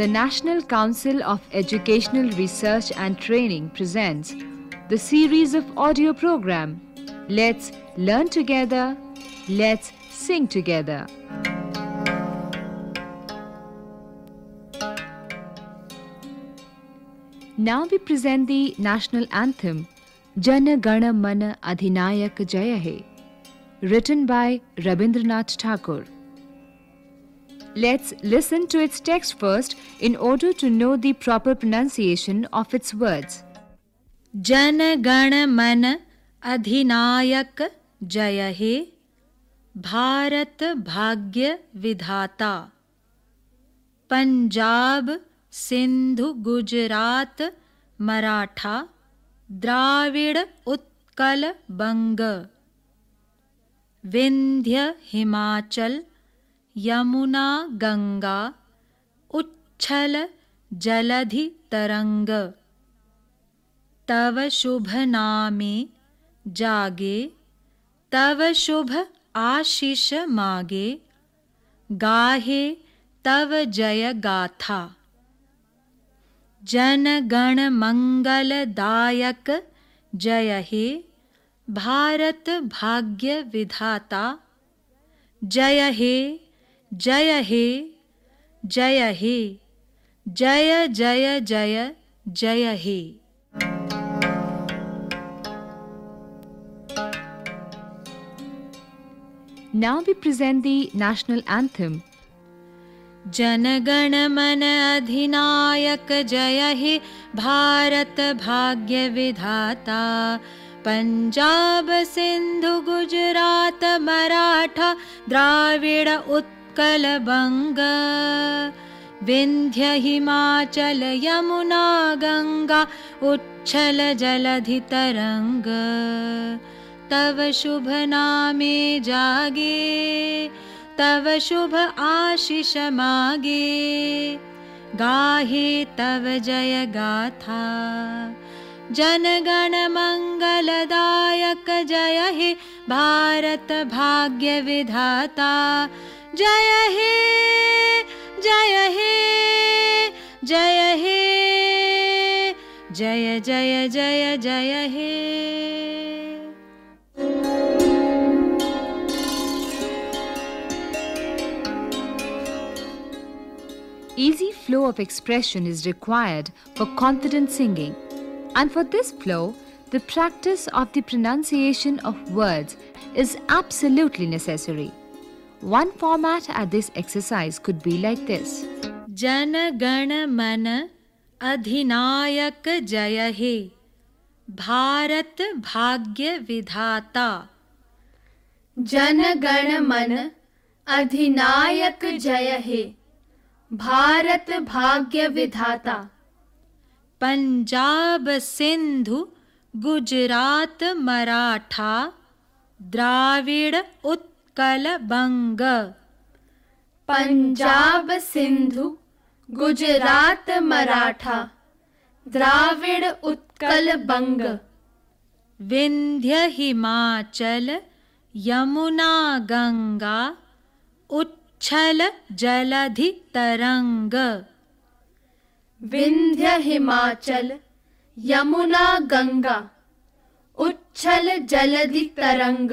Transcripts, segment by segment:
the National Council of Educational Research and Training presents the series of audio program Let's Learn Together, Let's Sing Together. Now we present the national anthem Jana Gana Mana Adhinayak Jaya written by Rabindranath Tagore. Let's listen to its text first in order to know the proper pronunciation of its words. Jana Gana मन अधिनायक जय हे भारत भाग्य विधाता पंजाब सिंधु गुजरात मराठा द्राविड़ उत्कल बंग विंध्य हिमाचल यमुना, गंगा उच्छल जलधि तरंग। तव शुभ नामे जागे, तव शुभ आशीष मागे। गाहे, तव जय गाथा। जन गण मंगलदायक जय हे, भारत भाग्य विधाता। जय हे। जय हे जय हे जय जय जय जय हे। Now we present the national anthem. जनगण मन अधिनायक जय हे भारत भाग्य विधाता। पंजाब सिंधु गुजरात मराठा द्राविड़ उत्कल बंग विंध्य हिमाचल यमुना गंगा उच्छल जलधि तरंग तव शुभ नामे जागे तव शुभ आशीष मागे। गाहे तव जय गाथा। जनगण मंगलदायक जय हे भारत भाग्य विधाता जय हे जय हे जय हे जय जय जय जय हे Easy flow of expression is required for confident singing. And for this flow, the practice of the pronunciation of words is absolutely necessary. One format at this exercise could be like this. Jana Gana मन अधिनायक जय हे भारत भाग्य विधाता। जन गण मन अधिनायक जय हे भारत भाग्य विधाता। पंजाब सिंधु गुजरात मराठा द्राविड़ बंग पंजाब सिंधु गुजरात मराठा द्राविड़ उत्कल बंग। विंध्य हिमाचल यमुना गंगा उच्छल जलधि तरंग। विंध्य हिमाचल यमुना गंगा उच्छल जलधि तरंग।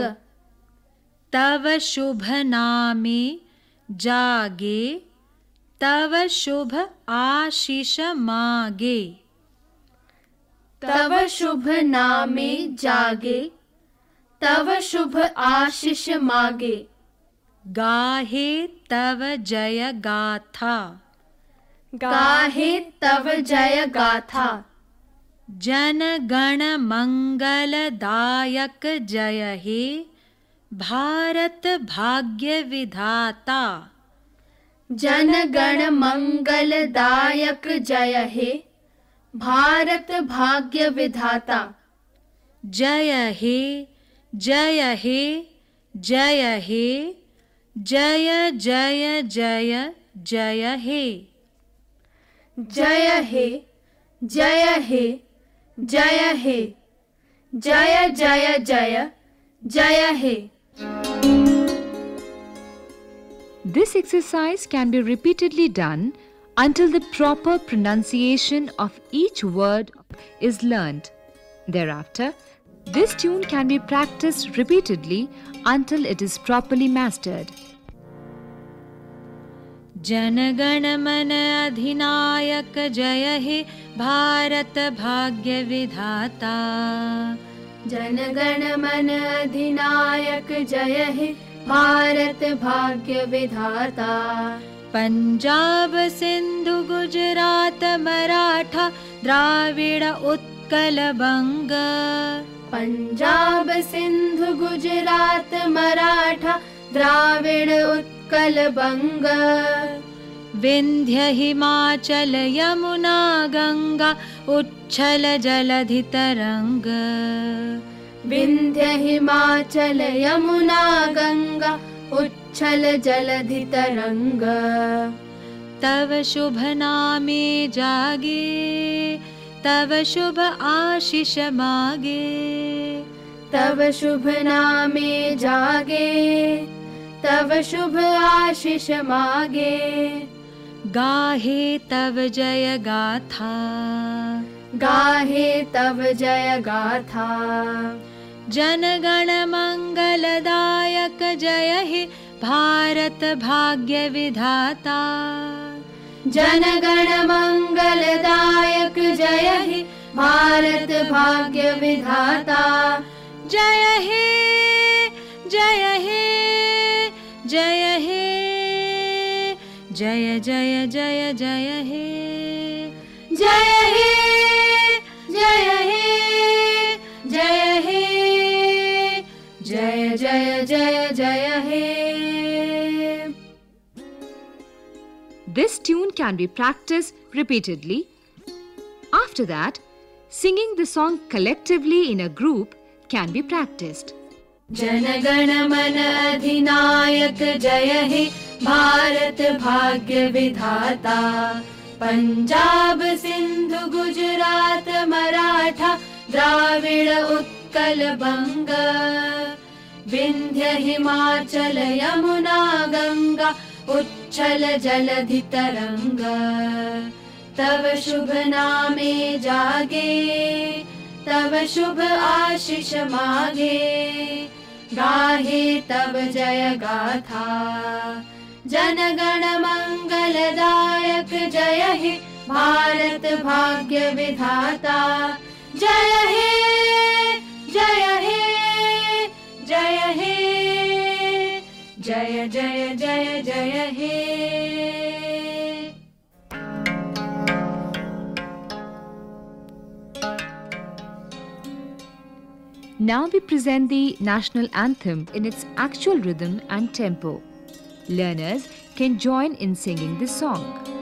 तव शुभ नामे जागे तव शुभ आशीष मागे। तव शुभ नामे जागे तव शुभ आशीष मागे। गाहे तव जय गाथा। गाहे तव जय गाथा। जन गण मंगलदायक जय हे। भारत भाग्य विधाता जन गण मंगलदायक जय हे। भारत भाग्य विधाता जय हे जय हे जय हे जय जय जय जय हे। जय हे जय हे जय हे जय जय जय जय हे। This exercise can be repeatedly done until the proper pronunciation of each word is learned. Thereafter, this tune can be practiced repeatedly until it is properly mastered. जनगण मन अधिनायक जय हे भारत भाग्य विधाता जनगण मन अधिनायक जय हे भारत भाग्य विधाता। पंजाब सिंधु गुजरात मराठा द्राविड उत्कल बंग पंजाब सिंधु गुजरात मराठा द्राविड उत्कल बंग विन्ध्य हिमाचल यमुना गङ्गा उच्छल जलधि तरङ्ग विन्ध्य हिमाचल यमुना गङ्गा उच्छल जलधि तरङ्ग तव शुभ नामे जागे तव शुभ आशिष मागे। तव शुभ नामे जागे तव शुभ आशिष मागे। गाहे तव जय गाथा। गाहे तव जय गाथा जनगण मङ्गलदायक जय हे भारत भाग्य विधाता जनगण मङ्गलदायक जय हे भारत भाग्य विधाता जय हे जय हे जय हे जय जय जय जय हे can be practiced repeatedly. After that, singing the song collectively in a group can be practiced. जनगण मन अधिनायक जय हे भारत भाग्य विधाता पंजाब सिंधु गुजरात मराठा द्राविड उत्कल बंग विंध्य हिमाचल यमुना गंगा उच्छल जलधि तरंग तव शुभ नामे जागे। तव शुभ आशीष मागे। गाहे तव जय गाथा। जनगण मङ्गलदायक जय हे भारत भाग्य विधाता। जय हे जय हे जय हे। जय जय जय जय हे। Now we present the national anthem in its actual rhythm and tempo. Learners can join in singing this song.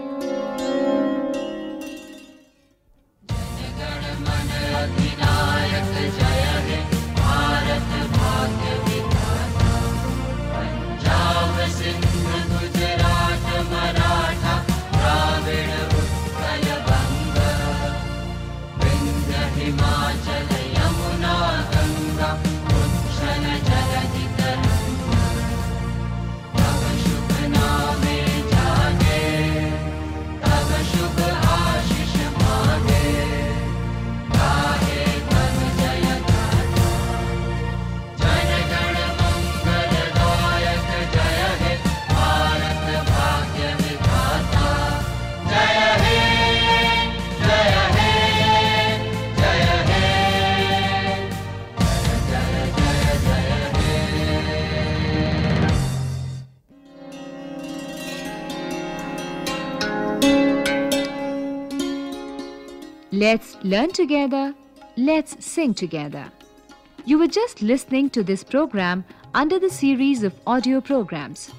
Let's learn together. Let's sing together. You were just listening to this program under the series of audio programs.